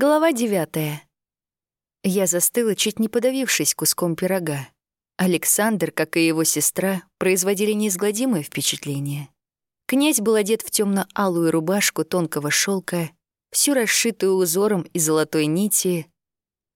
Глава девятая. Я застыла, чуть не подавившись куском пирога. Александр, как и его сестра, производили неизгладимое впечатление. Князь был одет в темно алую рубашку тонкого шелка, всю расшитую узором и золотой нити.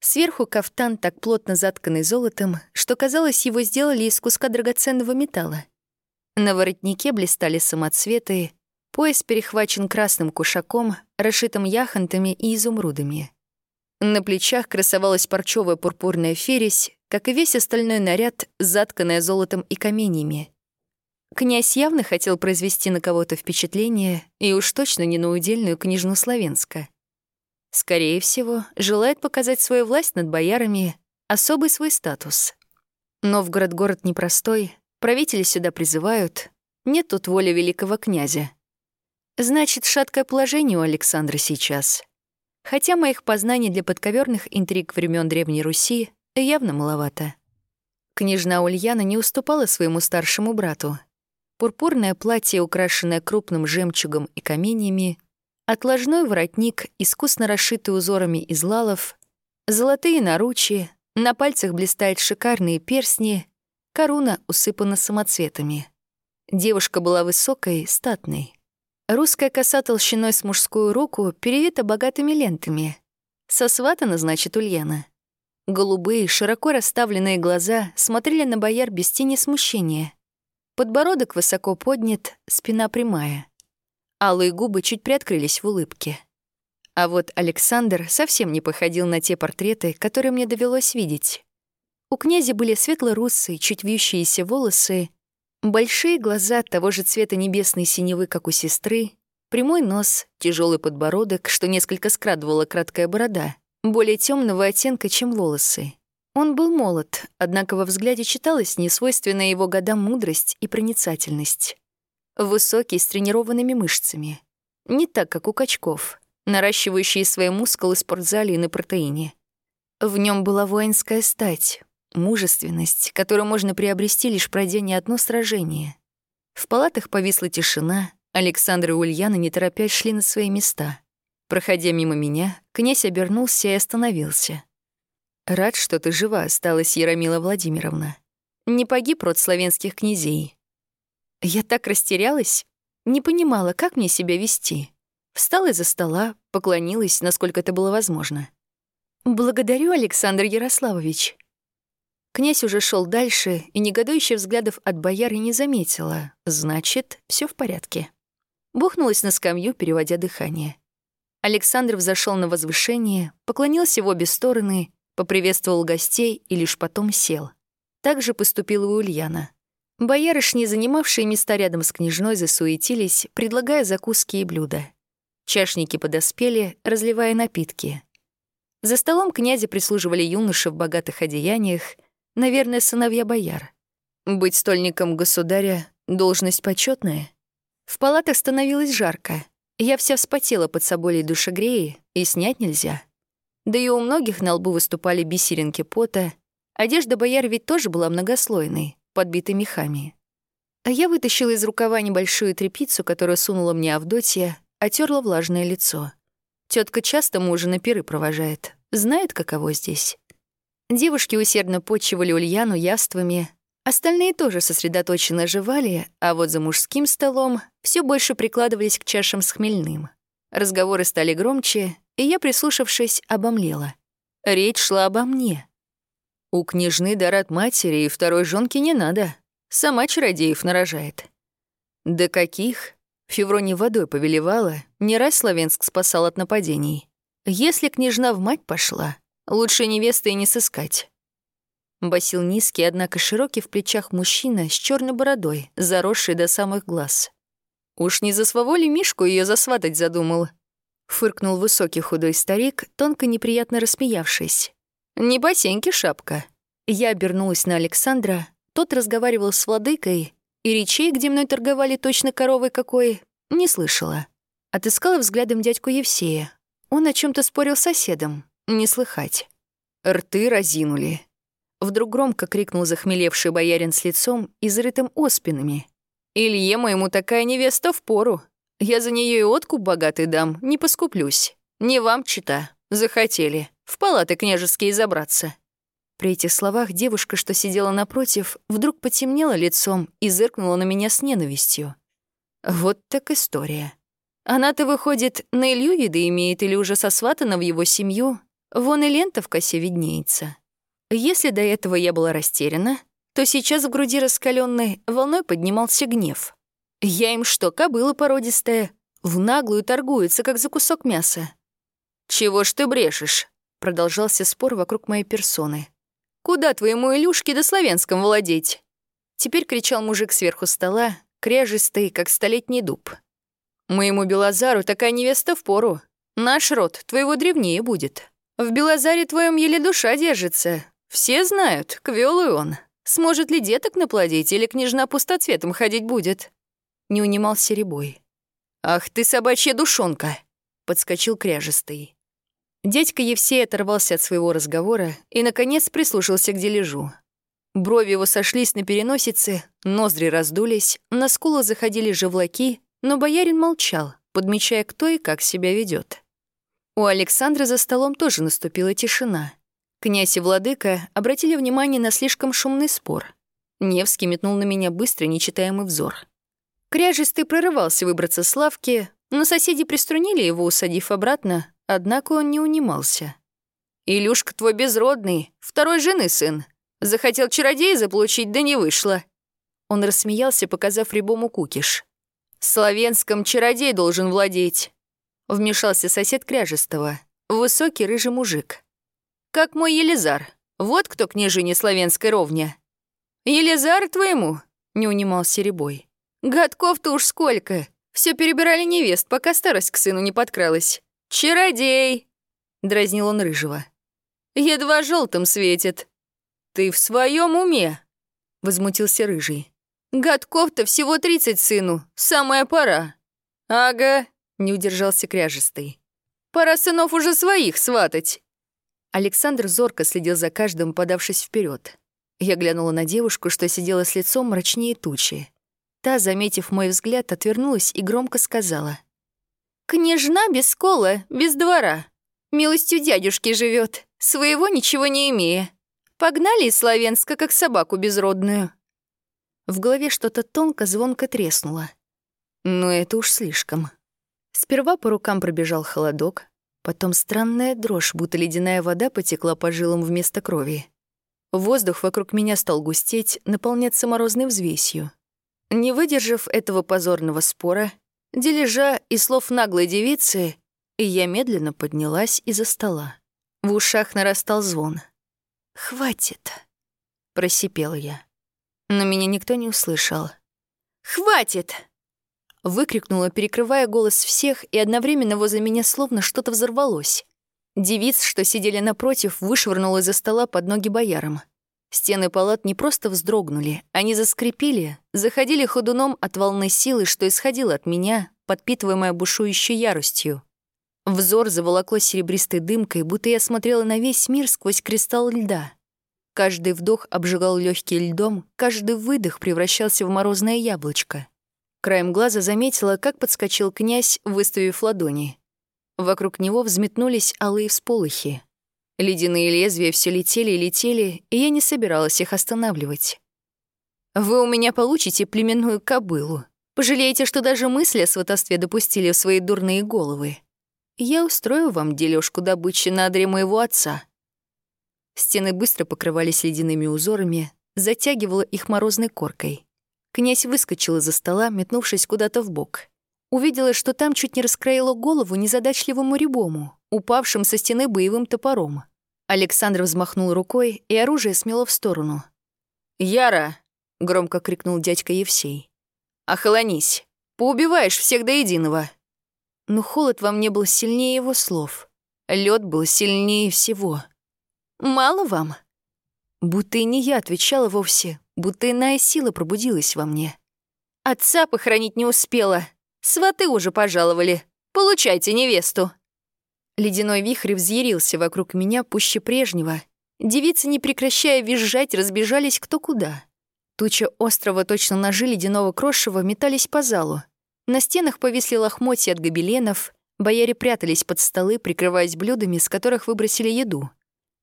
Сверху кафтан так плотно затканный золотом, что, казалось, его сделали из куска драгоценного металла. На воротнике блистали самоцветы, Пояс перехвачен красным кушаком, расшитым яхонтами и изумрудами. На плечах красовалась парчевая пурпурная фересь, как и весь остальной наряд, затканная золотом и каменьями. Князь явно хотел произвести на кого-то впечатление, и уж точно не на удельную княжну Славенска. Скорее всего, желает показать свою власть над боярами, особый свой статус. Новгород — город непростой, правители сюда призывают, нет тут воли великого князя. Значит, шаткое положение у Александра сейчас. Хотя моих познаний для подковерных интриг времен Древней Руси явно маловато. Княжна Ульяна не уступала своему старшему брату. Пурпурное платье, украшенное крупным жемчугом и каменьями, отложной воротник, искусно расшитый узорами из лалов, золотые наручи, на пальцах блистают шикарные перстни, коруна усыпана самоцветами. Девушка была высокой, статной. Русская коса толщиной с мужскую руку перевита богатыми лентами. Сосватана, значит, Ульяна. Голубые, широко расставленные глаза смотрели на бояр без тени смущения. Подбородок высоко поднят, спина прямая. Алые губы чуть приоткрылись в улыбке. А вот Александр совсем не походил на те портреты, которые мне довелось видеть. У князя были светло-русые, чуть вьющиеся волосы Большие глаза того же цвета небесной синевы, как у сестры, прямой нос, тяжелый подбородок, что несколько скрадывала краткая борода, более темного оттенка, чем волосы. Он был молод, однако во взгляде читалась несвойственная его годам мудрость и проницательность. Высокий, с тренированными мышцами. Не так, как у качков, наращивающие свои мускулы в спортзале и на протеине. В нем была воинская стать, мужественность, которую можно приобрести, лишь пройдя не одно сражение. В палатах повисла тишина, Александр и Ульяна, не торопясь, шли на свои места. Проходя мимо меня, князь обернулся и остановился. «Рад, что ты жива осталась, Яромила Владимировна. Не погиб род славянских князей». Я так растерялась, не понимала, как мне себя вести. Встала из-за стола, поклонилась, насколько это было возможно. «Благодарю, Александр Ярославович», Князь уже шел дальше, и негодующих взглядов от бояры не заметила. Значит, все в порядке. Бухнулась на скамью, переводя дыхание. Александр взошел на возвышение, поклонился в обе стороны, поприветствовал гостей и лишь потом сел. Так же поступила и Ульяна. Боярышни, занимавшие места рядом с княжной, засуетились, предлагая закуски и блюда. Чашники подоспели, разливая напитки. За столом князя прислуживали юноши в богатых одеяниях, Наверное, сыновья бояр. Быть стольником государя — должность почетная. В палатах становилось жарко. Я вся вспотела под собой душегреи, и снять нельзя. Да и у многих на лбу выступали бисеринки пота. Одежда бояр ведь тоже была многослойной, подбитой мехами. А я вытащила из рукава небольшую трепицу, которую сунула мне Авдотья, отерла влажное лицо. Тетка часто мужа на пиры провожает. Знает, каково здесь. Девушки усердно почивали Ульяну яствами, остальные тоже сосредоточенно жевали, а вот за мужским столом все больше прикладывались к чашам с хмельным. Разговоры стали громче, и я, прислушавшись, обомлела. Речь шла обо мне. У княжны дар от матери и второй жонки не надо. Сама чародеев нарожает. Да каких? Феврони водой повелевала, не раз Славенск спасал от нападений. Если княжна в мать пошла, Лучше невесты и не сыскать. Басил низкий, однако широкий в плечах мужчина с черной бородой, заросший до самых глаз. Уж не за своволи Мишку ее засватать задумал. Фыркнул высокий худой старик, тонко неприятно рассмеявшись. «Не ботеньки шапка». Я обернулась на Александра, тот разговаривал с владыкой, и речей, где мной торговали точно коровой какой, не слышала. Отыскала взглядом дядьку Евсея. Он о чем то спорил с соседом, не слыхать. Рты разинули. Вдруг громко крикнул захмелевший боярин с лицом, изрытым оспинами. «Илье моему такая невеста в пору. Я за нее и откуп богатый дам, не поскуплюсь. Не вам, чита». Захотели. В палаты княжеские забраться». При этих словах девушка, что сидела напротив, вдруг потемнела лицом и зыркнула на меня с ненавистью. Вот так история. Она-то, выходит, на Илью виды имеет или уже сосватана в его семью. Вон и лента в косе виднеется. Если до этого я была растеряна, то сейчас в груди раскаленной волной поднимался гнев. Я им что, кобыла породистая? В наглую торгуется, как за кусок мяса. «Чего ж ты брешешь?» — продолжался спор вокруг моей персоны. «Куда твоему Илюшке до славянском владеть?» Теперь кричал мужик сверху стола, кряжистый, как столетний дуб. «Моему Белозару такая невеста в пору. Наш род твоего древнее будет. В Белозаре твоем еле душа держится. Все знают, квелый он. Сможет ли деток наплодить или княжна пустоцветом ходить будет?» Не унимался Рябой. «Ах ты, собачья душонка!» — подскочил кряжистый. Дядька Евсей оторвался от своего разговора и, наконец, прислушался к дележу. Брови его сошлись на переносице, ноздри раздулись, на скулы заходили живлаки, но боярин молчал, подмечая, кто и как себя ведет. У Александра за столом тоже наступила тишина. Князь и владыка обратили внимание на слишком шумный спор. Невский метнул на меня быстрый, нечитаемый взор. Кряжистый прорывался выбраться с лавки, но соседи приструнили его, усадив обратно, Однако он не унимался. «Илюшка твой безродный, второй жены сын. Захотел чародея заполучить, да не вышло». Он рассмеялся, показав рябому кукиш. «Славянском чародей должен владеть», — вмешался сосед Кряжестого, высокий рыжий мужик. «Как мой Елизар, вот кто княжине славянской ровня». «Елизар твоему?» — не унимался Рябой. «Годков-то уж сколько! Все перебирали невест, пока старость к сыну не подкралась. «Чародей!» — дразнил он рыжего. «Едва желтым светит». «Ты в своем уме?» — возмутился рыжий. «Годков-то всего тридцать сыну, самая пора». «Ага», — не удержался кряжистый. «Пора сынов уже своих сватать». Александр зорко следил за каждым, подавшись вперед. Я глянула на девушку, что сидела с лицом мрачнее тучи. Та, заметив мой взгляд, отвернулась и громко сказала. Княжна без кола, без двора. Милостью дядюшки живет, своего ничего не имея. Погнали из Славянска, как собаку безродную. В голове что-то тонко, звонко треснуло. Но это уж слишком. Сперва по рукам пробежал холодок, потом странная дрожь, будто ледяная вода потекла по жилам вместо крови. Воздух вокруг меня стал густеть, наполняться морозной взвесью. Не выдержав этого позорного спора, дележа и слов наглой девицы, я медленно поднялась из-за стола. В ушах нарастал звон. «Хватит!» — просипела я. Но меня никто не услышал. «Хватит!» — выкрикнула, перекрывая голос всех, и одновременно возле меня словно что-то взорвалось. Девиц, что сидели напротив, вышвырнула из-за стола под ноги боярам. Стены палат не просто вздрогнули, они заскрипели, заходили ходуном от волны силы, что исходило от меня, подпитываемая бушующей яростью. Взор заволокло серебристой дымкой, будто я смотрела на весь мир сквозь кристалл льда. Каждый вдох обжигал легкий льдом, каждый выдох превращался в морозное яблочко. Краем глаза заметила, как подскочил князь, выставив ладони. Вокруг него взметнулись алые всполохи. Ледяные лезвия все летели и летели, и я не собиралась их останавливать. «Вы у меня получите племенную кобылу. Пожалеете, что даже мысли о сватовстве допустили в свои дурные головы. Я устрою вам дележку добычи на адре моего отца». Стены быстро покрывались ледяными узорами, затягивала их морозной коркой. Князь выскочил из-за стола, метнувшись куда-то в бок. Увидела, что там чуть не раскроила голову незадачливому рябому, упавшим со стены боевым топором. Александр взмахнул рукой, и оружие смело в сторону. «Яра!» — громко крикнул дядька Евсей. «Охолонись! Поубиваешь всех до единого!» Но холод во мне был сильнее его слов. Лед был сильнее всего. «Мало вам?» Будто и не я отвечала вовсе, будто иная сила пробудилась во мне. «Отца похоронить не успела. Сваты уже пожаловали. Получайте невесту!» Ледяной вихрь взъярился вокруг меня пуще прежнего. Девицы, не прекращая визжать, разбежались кто куда. Туча острова, точно ножи ледяного крошева, метались по залу. На стенах повисли лохмотья от гобеленов, Бояре прятались под столы, прикрываясь блюдами, с которых выбросили еду.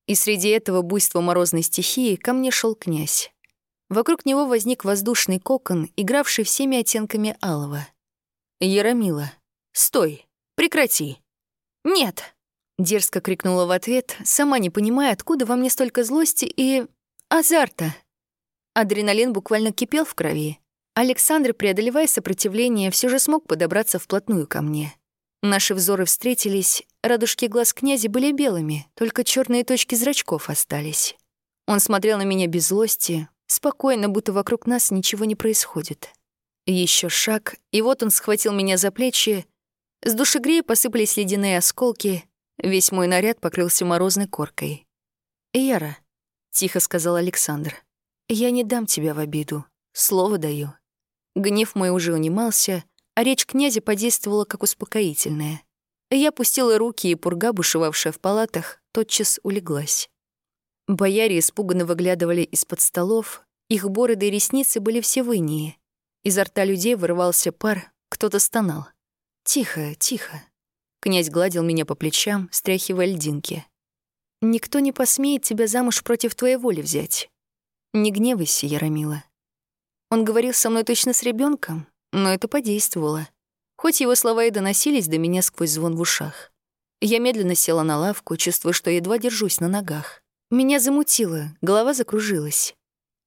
И среди этого буйства морозной стихии ко мне шел князь. Вокруг него возник воздушный кокон, игравший всеми оттенками алого. «Яромила, стой! Прекрати!» «Нет!» — дерзко крикнула в ответ, сама не понимая, откуда во мне столько злости и... азарта. Адреналин буквально кипел в крови. Александр, преодолевая сопротивление, все же смог подобраться вплотную ко мне. Наши взоры встретились, радужки глаз князя были белыми, только черные точки зрачков остались. Он смотрел на меня без злости, спокойно, будто вокруг нас ничего не происходит. Еще шаг, и вот он схватил меня за плечи. С душегрея посыпались ледяные осколки, весь мой наряд покрылся морозной коркой. «Яра», — тихо сказал Александр, — «я не дам тебя в обиду, слово даю». Гнев мой уже унимался, а речь князя подействовала как успокоительная. Я пустила руки, и пурга, бушевавшая в палатах, тотчас улеглась. Бояре испуганно выглядывали из-под столов, их бороды и ресницы были все в инии. Изо рта людей вырывался пар, кто-то стонал. «Тихо, тихо». Князь гладил меня по плечам, стряхивая льдинки. «Никто не посмеет тебя замуж против твоей воли взять. Не гневайся, Яромила». Он говорил со мной точно с ребенком, но это подействовало. Хоть его слова и доносились до меня сквозь звон в ушах. Я медленно села на лавку, чувствуя, что едва держусь на ногах. Меня замутило, голова закружилась.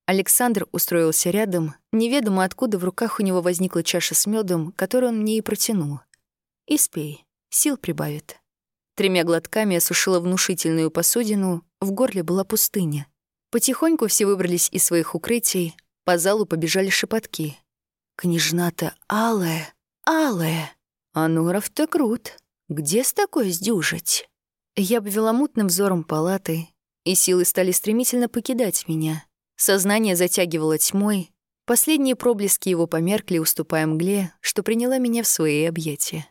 Александр устроился рядом, неведомо откуда в руках у него возникла чаша с медом, которую он мне и протянул. «Испей, сил прибавит». Тремя глотками осушила внушительную посудину, в горле была пустыня. Потихоньку все выбрались из своих укрытий, по залу побежали шепотки. Княжна-то алая, алая. А Нуров-то крут. Где с такой сдюжить? Я обвела мутным взором палаты, и силы стали стремительно покидать меня. Сознание затягивало тьмой, последние проблески его померкли, уступая мгле, что приняла меня в свои объятия.